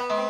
آن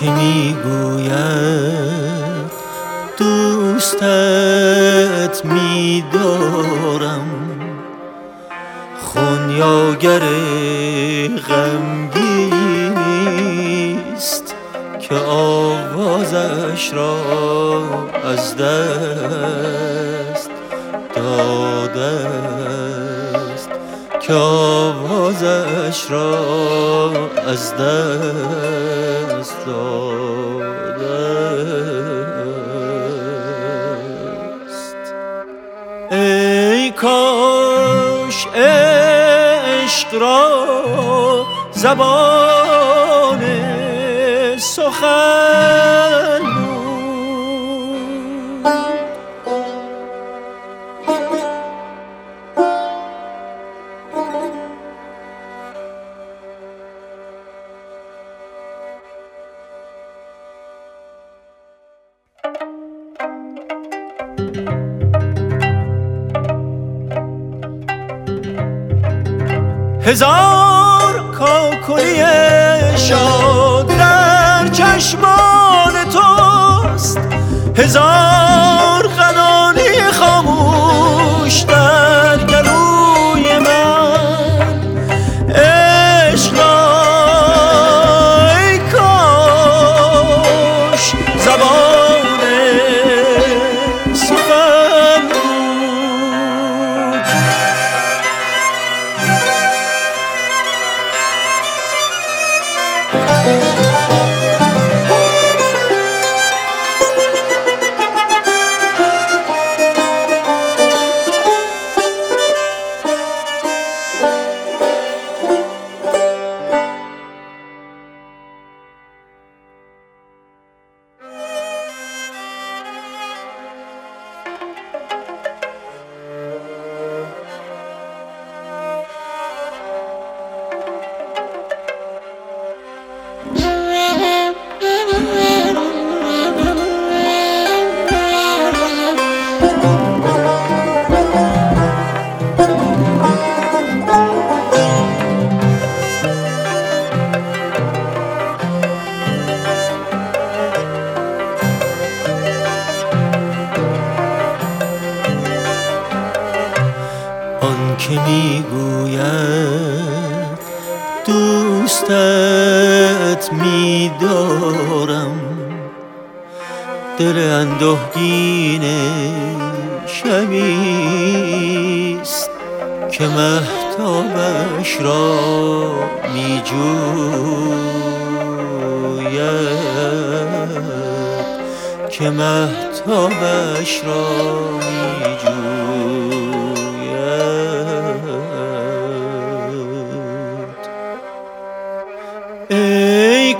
که می‌گوید دوستت میدارم. خونیاگر غمگینیست که آوازش را از دست است که آوازش را از دست داده است ای کاش عشق را زبان سخن هزار کاکلی شاد در چشمان توست. هزار آن که می‌گوید دوستت میدارم. دل اندوهگین شبیست که مهتابش را میجوید. که مهتابش را میجوید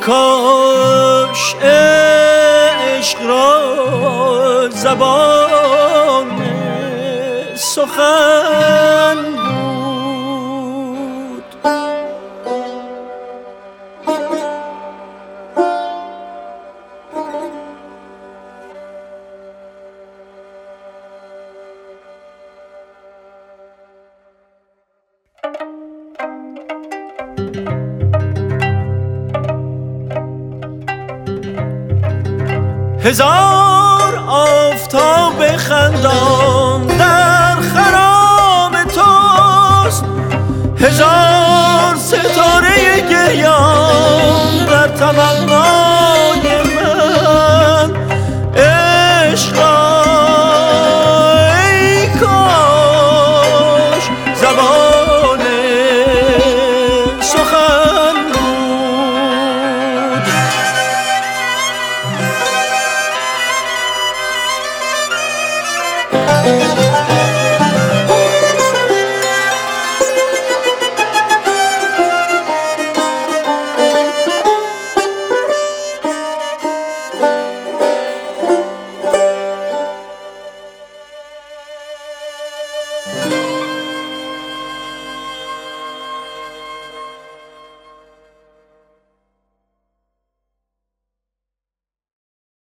کاش عشق را زبان سخن هزار آفتاب خندان در خرام توست. هزار ستاره گریان در تمنان